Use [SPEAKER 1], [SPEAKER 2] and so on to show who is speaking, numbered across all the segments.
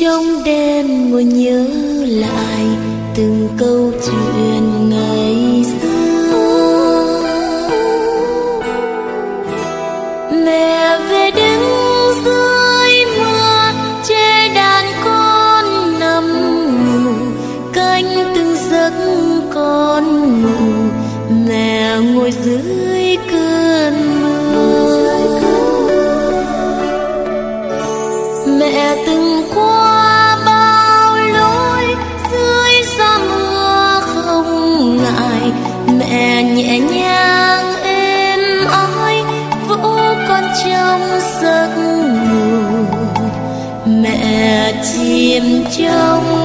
[SPEAKER 1] trong đêm ngồi nhớ lại từng câu chuyện ngày xưa. Mẹ về đứng dưới mưa, che đàn con nằm ngủ, canh từng giấc con ngủ. Mẹ ngồi dưới tìm trong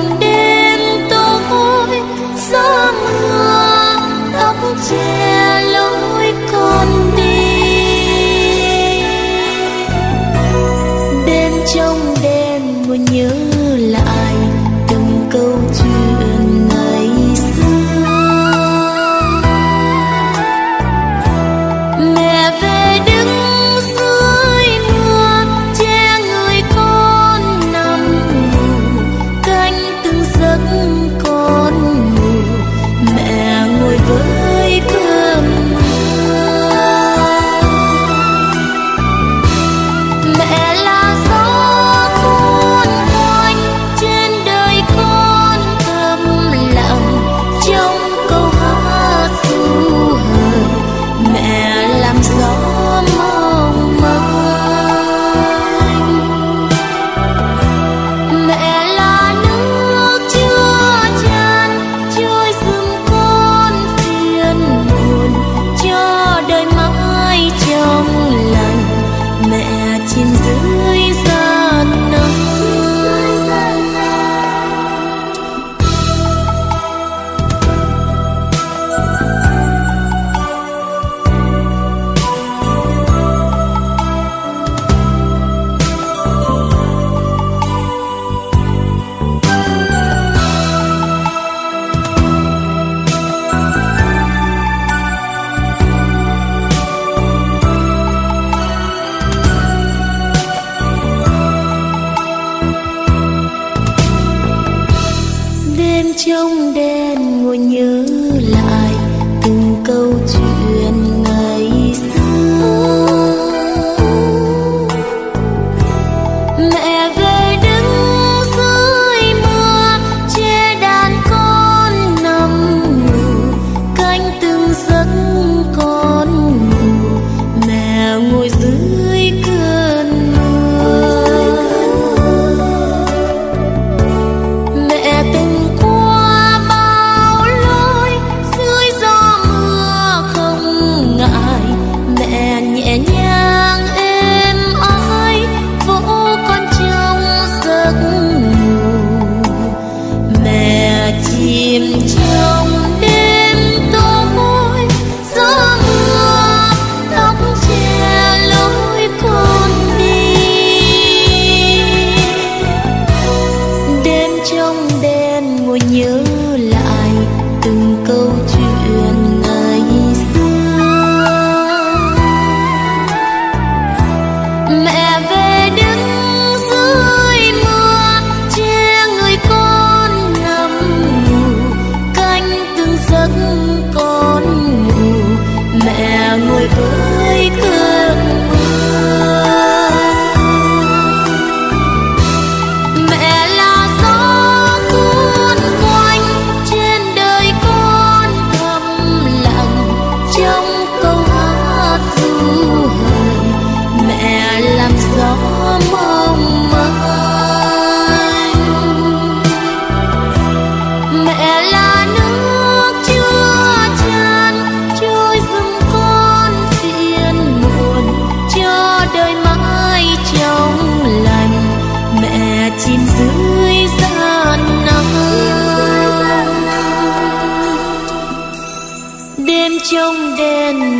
[SPEAKER 1] trong đèn ngồi nhớ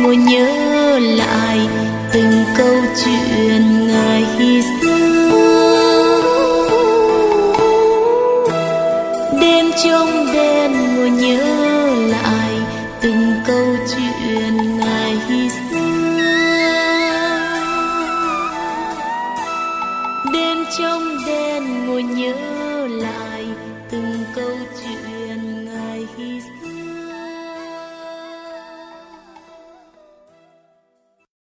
[SPEAKER 1] mùa nhớ lại từng câu chuyện ngày xưa đêm trong đêm mùa nhớ lại từng câu chuyện ngày xưa đêm trong đêm mùa nhớ lại từng câu chuyện